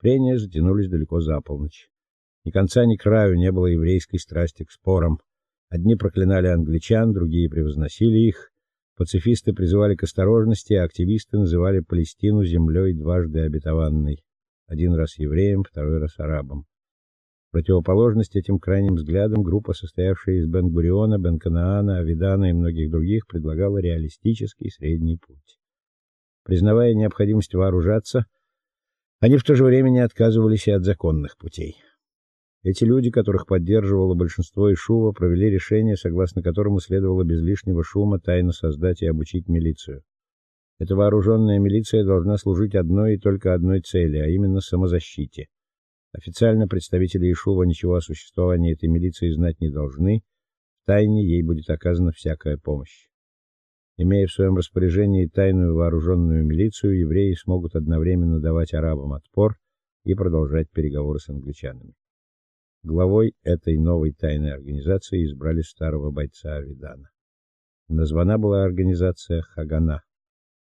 Прения затянулись далеко за полночь. Ни конца, ни краю не было еврейской страсти к спорам. Одни проклинали англичан, другие превозносили их. Пацифисты призывали к осторожности, а активисты называли Палестину землей дважды обетованной. Один раз евреям, второй раз арабам. В противоположность этим крайним взглядам группа, состоявшая из Бен-Гуриона, Бен-Канаана, Авидана и многих других, предлагала реалистический средний путь. Признавая необходимость вооружаться, они в то же время не отказывались и от законных путей. Эти люди, которых поддерживало большинство Ишува, провели решение, согласно которому следовало без лишнего шума тайно создать и обучить милицию. Эта вооруженная милиция должна служить одной и только одной цели, а именно самозащите. Официально представители Ишува ничего о существовании этой милиции знать не должны, в тайне ей будет оказана всякая помощь. Имея в своем распоряжении тайную вооруженную милицию, евреи смогут одновременно давать арабам отпор и продолжать переговоры с англичанами. Главой этой новой тайной организации избрали старого бойца Авидана. Названа была организация Хагана,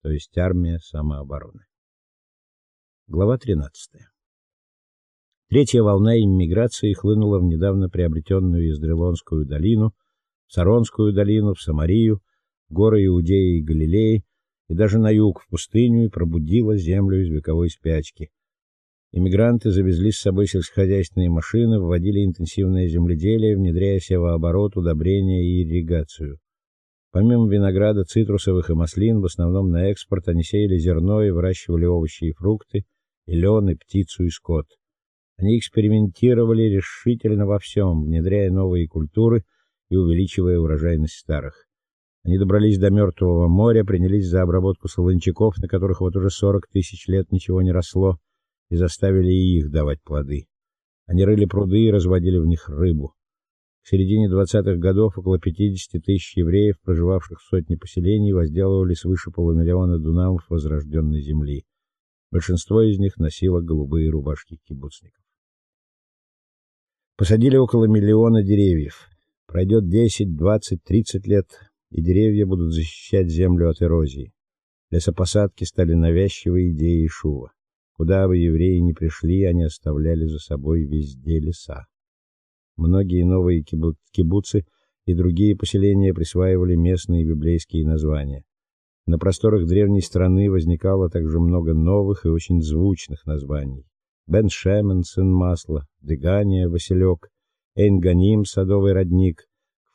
то есть армия самообороны. Глава 13. Третья волна иммиграции хлынула в недавно приобретенную Издрелонскую долину, в Саронскую долину, в Самарию, горы Иудеи и Галилеи и даже на юг в пустыню и пробудила землю из вековой спячки. Иммигранты завезли с собой сельскохозяйственные машины, вводили интенсивное земледелие, внедряя севооборот, удобрения и ирригацию. Помимо винограда, цитрусовых и маслин, в основном на экспорт, они сеяли зерно и выращивали овощи и фрукты, и лен, и птицу, и скот. Они экспериментировали решительно во всем, внедряя новые культуры и увеличивая урожайность старых. Они добрались до Мертвого моря, принялись за обработку солончаков, на которых вот уже 40 тысяч лет ничего не росло, и заставили и их давать плоды. Они рыли пруды и разводили в них рыбу. В середине 20-х годов около 50 тысяч евреев, проживавших в сотне поселений, возделывали свыше полумиллиона дунамов возрожденной земли. Большинство из них носило голубые рубашки кибуцников. Посадили около миллиона деревьев. Пройдет 10, 20, 30 лет, и деревья будут защищать землю от эрозии. Лесопосадки стали навязчивой идеей Шува. Куда бы евреи ни пришли, они оставляли за собой везде леса. Многие новые кибуцы и другие поселения присваивали местные библейские названия. На просторах древней страны возникало также много новых и очень звучных названий. Бен-Шемен, сын масла, Дегания, Василек, Эйн-Ганим, садовый родник,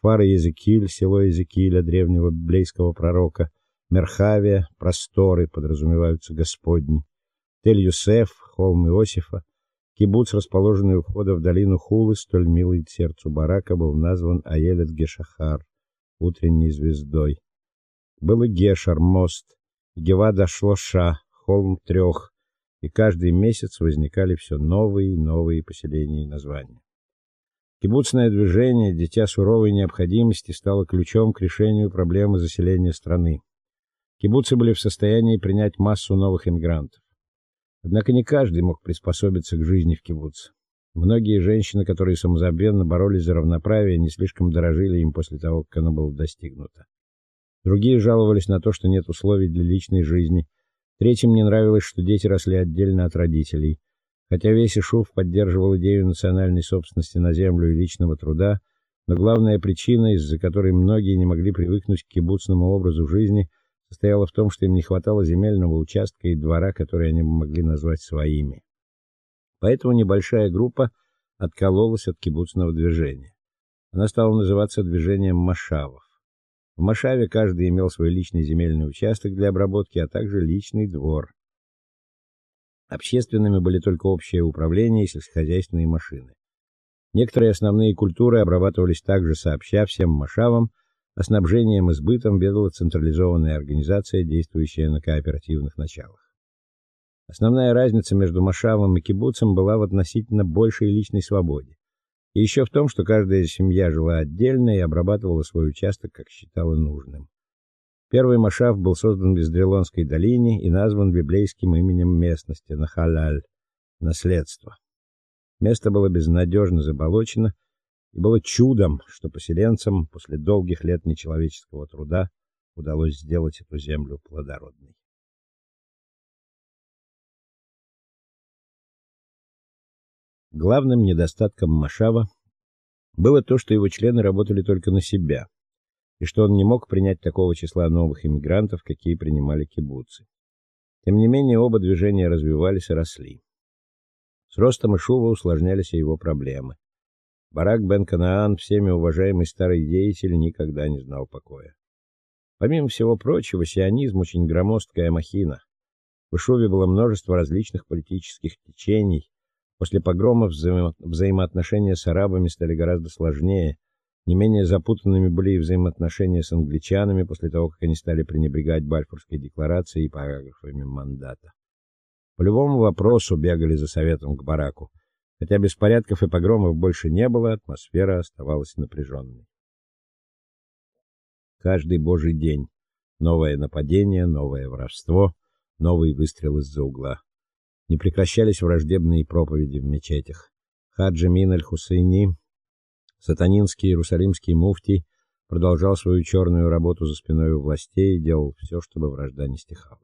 Кфар Езекиль, село Езекииля, древнего библейского пророка, Мерхавия, просторы, подразумеваются Господни, Тель-Юсеф, холм Иосифа, кибуц, расположенный у входа в долину Хулы, столь милый сердцу Барака, был назван Аелет Гешахар, утренней звездой. Был и Гешар, мост, Гевада Шлоша, холм трех, и каждый месяц возникали все новые и новые поселения и названия. Кибуцное движение, дитя суровой необходимости, стало ключом к решению проблемы заселения страны. Кибуцы были в состоянии принять массу новых эмигрантов. Однако не каждый мог приспособиться к жизни в кибуце. Многие женщины, которые самозабвенно боролись за равноправие, не слишком дорожили им после того, как оно было достигнуто. Другие жаловались на то, что нет условий для личной жизни, Третьим не нравилось, что дети росли отдельно от родителей. Хотя весь Ишуф поддерживал идею национальной собственности на землю и личного труда, но главная причина, из-за которой многие не могли привыкнуть к кибуцному образу жизни, состояла в том, что им не хватало земельного участка и двора, которые они могли назвать своими. Поэтому небольшая группа откололась от кибуцного движения. Она стала называться движением машавов. В Машаве каждый имел свой личный земельный участок для обработки, а также личный двор. Общественными были только общее управление и сельскохозяйственные машины. Некоторые основные культуры обрабатывались также сообща всем машавам, а снабжением и сбытом ведала централизованная организация, действующая на кооперативных началах. Основная разница между машавом и кибуцем была в относительно большей личной свободе. И еще в том, что каждая семья жила отдельно и обрабатывала свой участок, как считала нужным. Первый машав был создан в Бездрелонской долине и назван библейским именем местности Нахалаль наследство. Место было безнадежно заболочено, и было чудом, что поселенцам после долгих лет нечеловеческого труда удалось сделать эту землю плодородной. Главным недостатком Машава было то, что его члены работали только на себя, и что он не мог принять такого числа новых иммигрантов, какие принимали кибуцы. Тем не менее, оба движения развивались и росли. С ростом Ишува усложнялись и его проблемы. Барак бен Канаан, всеми уважаемый старый деятель, никогда не знал покоя. Помимо всего прочего, сионизм очень громоздкая махина. В Ишуве было множество различных политических течений. После погромов взаимо взаимоотношения с арабами стали гораздо сложнее. Не менее запутанными были и взаимоотношения с англичанами после того, как они стали пренебрегать Бальфурской декларацией и параграфами мандата. По любому вопросу бегали за советом к бараку. Хотя беспорядков и погромов больше не было, атмосфера оставалась напряженной. Каждый божий день новое нападение, новое воровство, новый выстрел из-за угла. Не прекращались враждебные проповеди в мечетях. Хаджи Мин аль-Хусейни, сатанинский иерусалимский муфтий, продолжал свою черную работу за спиной у властей и делал все, чтобы вражда не стихала.